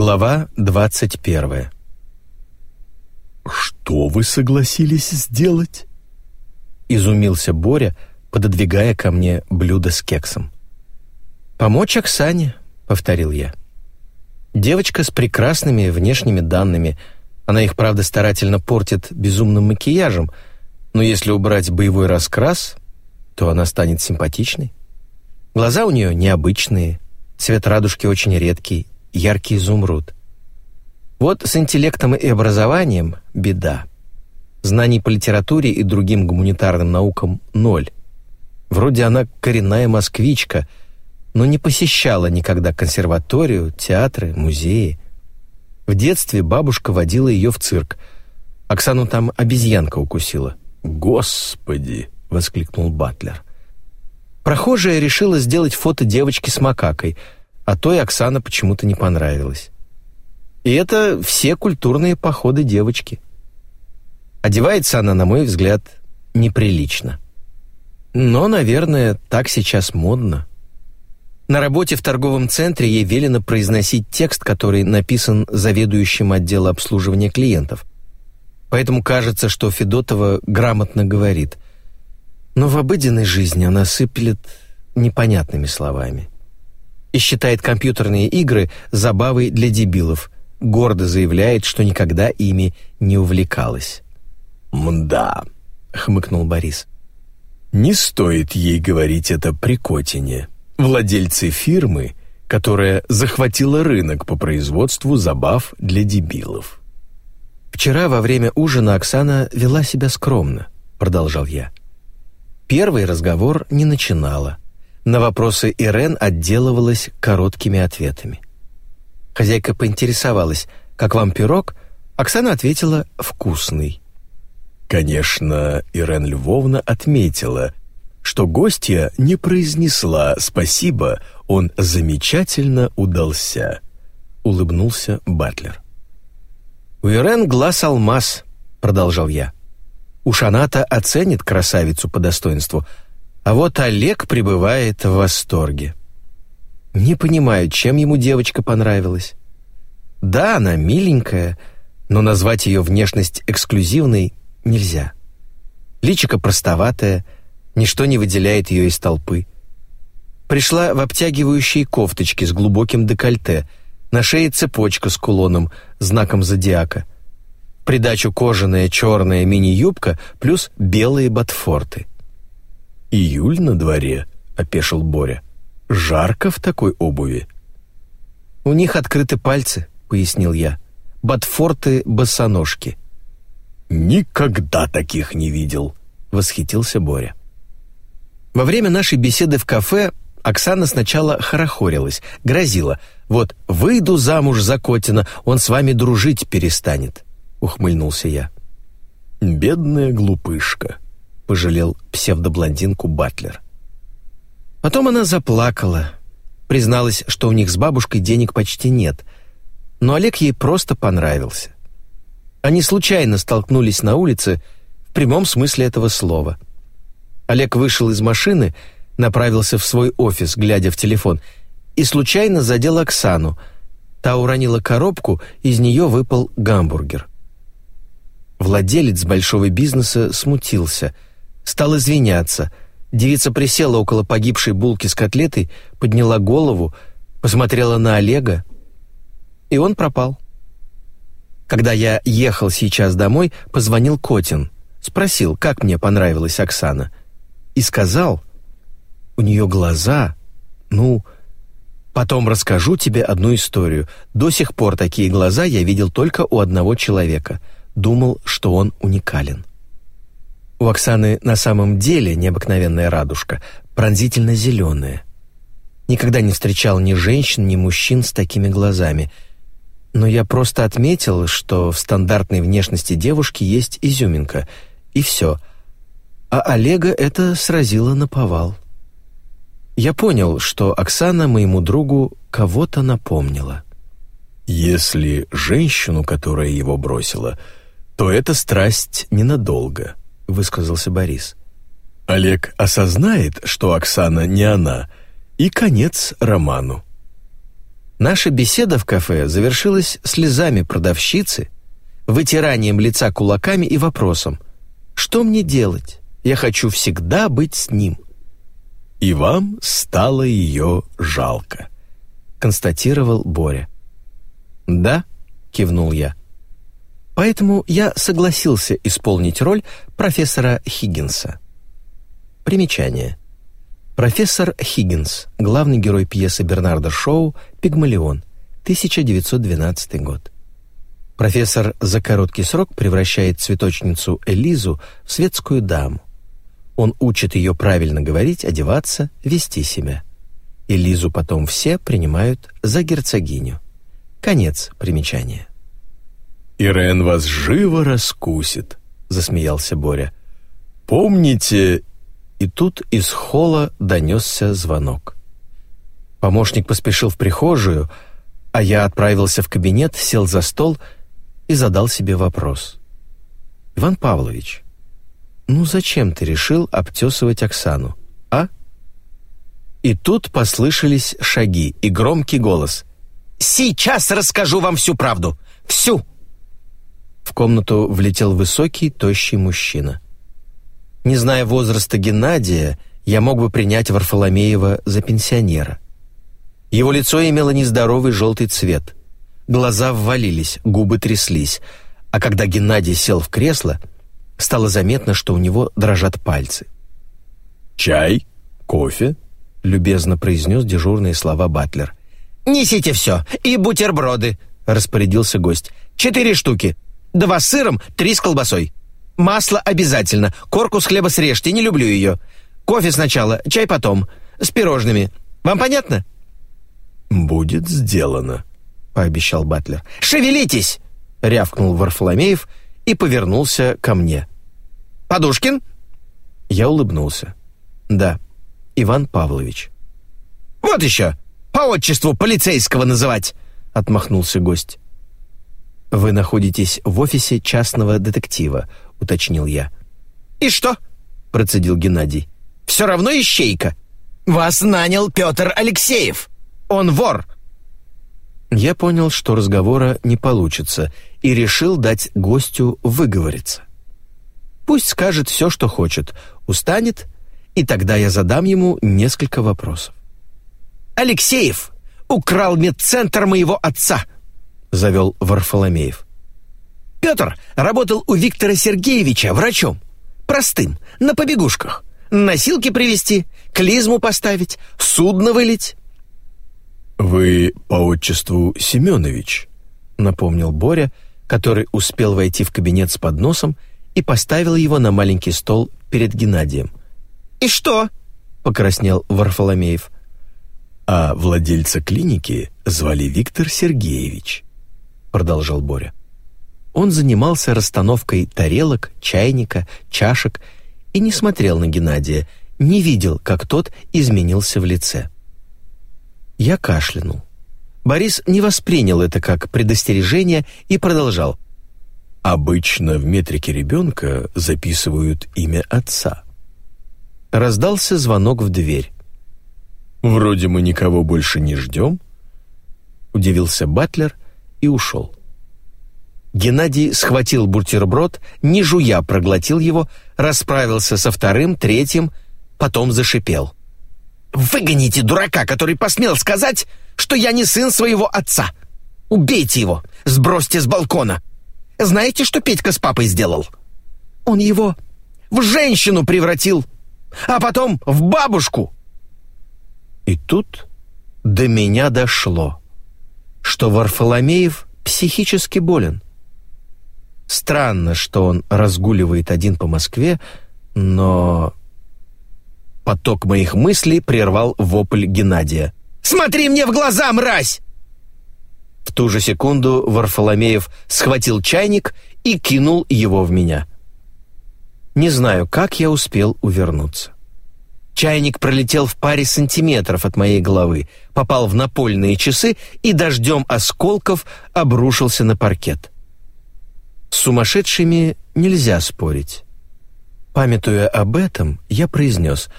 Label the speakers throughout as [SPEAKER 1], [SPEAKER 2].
[SPEAKER 1] Глава 21.
[SPEAKER 2] «Что вы согласились сделать?»
[SPEAKER 1] Изумился Боря, пододвигая ко мне блюдо с кексом. «Помочь Оксане», — повторил я. Девочка с прекрасными внешними данными. Она их, правда, старательно портит безумным макияжем, но если убрать боевой раскрас, то она станет симпатичной. Глаза у нее необычные, цвет радужки очень редкий, яркий изумруд. Вот с интеллектом и образованием беда. Знаний по литературе и другим гуманитарным наукам ноль. Вроде она коренная москвичка, но не посещала никогда консерваторию, театры, музеи. В детстве бабушка водила ее в цирк. Оксану там обезьянка укусила.
[SPEAKER 2] «Господи!» — воскликнул Батлер.
[SPEAKER 1] Прохожая решила сделать фото девочки с макакой — а той Оксана почему-то не понравилась. И это все культурные походы девочки. Одевается она, на мой взгляд, неприлично. Но, наверное, так сейчас модно. На работе в торговом центре ей велено произносить текст, который написан заведующим отдела обслуживания клиентов. Поэтому кажется, что Федотова грамотно говорит. Но в обыденной жизни она сыплет непонятными словами и считает компьютерные игры забавой для дебилов, гордо заявляет, что никогда ими не увлекалась.
[SPEAKER 2] «Мда», — хмыкнул Борис. «Не стоит ей говорить это при Котине, владельцы фирмы, которая захватила рынок по производству забав для дебилов».
[SPEAKER 1] «Вчера во время ужина Оксана вела себя скромно», — продолжал я. Первый разговор не начинала. На вопросы Ирен отделывалась короткими ответами. Хозяйка поинтересовалась, как вам пирог? Оксана ответила «вкусный».
[SPEAKER 2] Конечно, Ирен Львовна отметила, что гостья не произнесла «спасибо, он замечательно удался», — улыбнулся Батлер.
[SPEAKER 1] «У Ирен глаз алмаз», — продолжал я. «Уж она-то оценит красавицу по достоинству, а вот Олег пребывает в восторге. Не понимаю, чем ему девочка понравилась. Да, она миленькая, но назвать ее внешность эксклюзивной нельзя. Личико простоватое, ничто не выделяет ее из толпы. Пришла в обтягивающей кофточке с глубоким декольте, на шее цепочка с кулоном, знаком зодиака. Придачу кожаная черная мини-юбка плюс белые ботфорты —
[SPEAKER 2] «Июль на дворе», — опешил Боря. «Жарко в такой обуви».
[SPEAKER 1] «У них открыты пальцы», — пояснил я. «Ботфорты-босоножки».
[SPEAKER 2] «Никогда таких не видел», — восхитился Боря.
[SPEAKER 1] Во время нашей беседы в кафе Оксана сначала хорохорилась, грозила. «Вот выйду замуж за Котина, он с вами дружить перестанет», — ухмыльнулся я.
[SPEAKER 2] «Бедная глупышка», пожалел псевдоблондинку Батлер.
[SPEAKER 1] Потом она заплакала, призналась, что у них с бабушкой денег почти нет, но Олег ей просто понравился. Они случайно столкнулись на улице в прямом смысле этого слова. Олег вышел из машины, направился в свой офис, глядя в телефон, и случайно задел Оксану. Та уронила коробку, из нее выпал гамбургер. Владелец большого бизнеса смутился — стал извиняться. Девица присела около погибшей булки с котлетой, подняла голову, посмотрела на Олега, и он пропал. Когда я ехал сейчас домой, позвонил Котин, спросил, как мне понравилась Оксана, и сказал, у нее глаза, ну, потом расскажу тебе одну историю. До сих пор такие глаза я видел только у одного человека. Думал, что он уникален. У Оксаны на самом деле необыкновенная радужка, пронзительно зеленая. Никогда не встречал ни женщин, ни мужчин с такими глазами. Но я просто отметил, что в стандартной внешности девушки есть изюминка, и все. А Олега это сразило на повал. Я понял, что Оксана моему другу кого-то напомнила.
[SPEAKER 2] «Если женщину, которая его бросила, то эта страсть ненадолго», высказался Борис. Олег осознает, что Оксана не она, и конец роману.
[SPEAKER 1] Наша беседа в кафе завершилась слезами продавщицы, вытиранием лица кулаками и вопросом «Что мне делать? Я хочу всегда быть с ним».
[SPEAKER 2] «И вам стало ее жалко», — констатировал Боря.
[SPEAKER 1] «Да», — кивнул я. Поэтому я согласился исполнить роль профессора Хиггинса. Примечание. Профессор Хиггинс, главный герой пьесы Бернарда Шоу «Пигмалион», 1912 год. Профессор за короткий срок превращает цветочницу Элизу в светскую даму. Он учит ее правильно говорить, одеваться, вести себя. Элизу потом все принимают за герцогиню. Конец примечания.
[SPEAKER 2] «Ирен вас живо раскусит», — засмеялся Боря. «Помните...»
[SPEAKER 1] И тут из холла донесся звонок. Помощник поспешил в прихожую, а я отправился в кабинет, сел за стол и задал себе вопрос. «Иван Павлович, ну зачем ты решил обтесывать Оксану, а?» И тут послышались шаги и громкий голос. «Сейчас расскажу вам всю правду! Всю!» В комнату влетел высокий, тощий мужчина. Не зная возраста Геннадия, я мог бы принять Варфоломеева за пенсионера. Его лицо имело нездоровый желтый цвет. Глаза ввалились, губы тряслись, а когда Геннадий сел в кресло, стало заметно, что у него дрожат пальцы.
[SPEAKER 2] «Чай? Кофе?» — любезно произнес дежурные слова Батлер.
[SPEAKER 1] «Несите все, и бутерброды», — распорядился гость. «Четыре штуки, Два с сыром, три с колбасой. Масло обязательно. Корку с хлеба срежьте, не люблю ее. Кофе сначала, чай потом. С пирожными. Вам понятно?»
[SPEAKER 2] «Будет сделано», — пообещал Батлер.
[SPEAKER 1] «Шевелитесь!» — рявкнул Варфоломеев и повернулся ко мне. «Подушкин?» Я улыбнулся. «Да, Иван Павлович». «Вот еще! По отчеству полицейского называть!» — отмахнулся гость. «Вы находитесь в офисе частного детектива», — уточнил я. «И что?» — процедил Геннадий. «Все равно ищейка. Вас нанял Петр Алексеев. Он вор». Я понял, что разговора не получится, и решил дать гостю выговориться. Пусть скажет все, что хочет, устанет, и тогда я задам ему несколько вопросов. «Алексеев украл медцентр моего отца», — завел Варфоломеев. «Петр работал у Виктора Сергеевича врачом. Простым, на побегушках. Носилки привезти, клизму поставить, судно вылить».
[SPEAKER 2] «Вы по отчеству Семенович», — напомнил Боря, который успел войти в кабинет с подносом и поставил его на маленький стол перед Геннадием.
[SPEAKER 1] «И что?» — покраснел Варфоломеев.
[SPEAKER 2] «А владельца клиники звали Виктор Сергеевич», — продолжал Боря.
[SPEAKER 1] Он занимался расстановкой тарелок, чайника, чашек и не смотрел на Геннадия, не видел, как тот изменился в лице. Я кашлянул. Борис не воспринял это как предостережение и продолжал.
[SPEAKER 2] «Обычно в метрике ребенка записывают имя отца».
[SPEAKER 1] Раздался звонок в дверь.
[SPEAKER 2] «Вроде мы никого больше не ждем», — удивился Батлер — и ушел. Геннадий схватил бутерброд, не жуя проглотил его, расправился со вторым, третьим, потом зашипел. «Выгоните дурака, который посмел сказать, что я не сын своего отца! Убейте его, сбросьте с балкона! Знаете, что Петька с папой сделал? Он его в женщину превратил, а потом в бабушку!» И тут до меня дошло что Варфоломеев психически болен. Странно, что он разгуливает один по Москве, но... Поток моих мыслей прервал вопль Геннадия. «Смотри мне в глаза, мразь!» В ту же секунду Варфоломеев схватил чайник и кинул его в меня. Не знаю, как я успел увернуться. Чайник пролетел в паре сантиметров от моей головы, попал в напольные часы и дождем осколков обрушился на паркет. С сумасшедшими нельзя спорить. Памятуя об этом, я произнес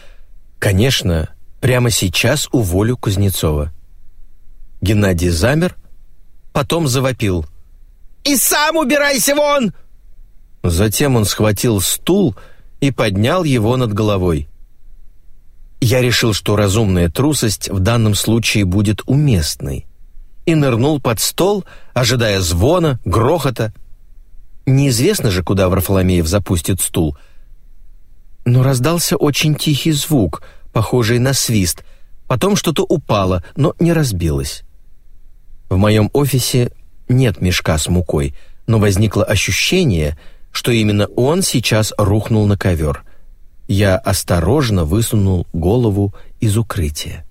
[SPEAKER 2] «Конечно, прямо сейчас уволю Кузнецова».
[SPEAKER 1] Геннадий замер, потом завопил. «И сам убирайся вон!» Затем он схватил стул и поднял его над головой. Я решил, что разумная трусость в данном случае будет уместной, и нырнул под стол, ожидая звона, грохота. Неизвестно же, куда Варфоломеев запустит стул. Но раздался очень тихий звук, похожий на свист. Потом что-то упало, но не разбилось. В моем офисе нет мешка с мукой, но возникло ощущение, что именно он сейчас рухнул на ковер. Я осторожно высунул голову из укрытия.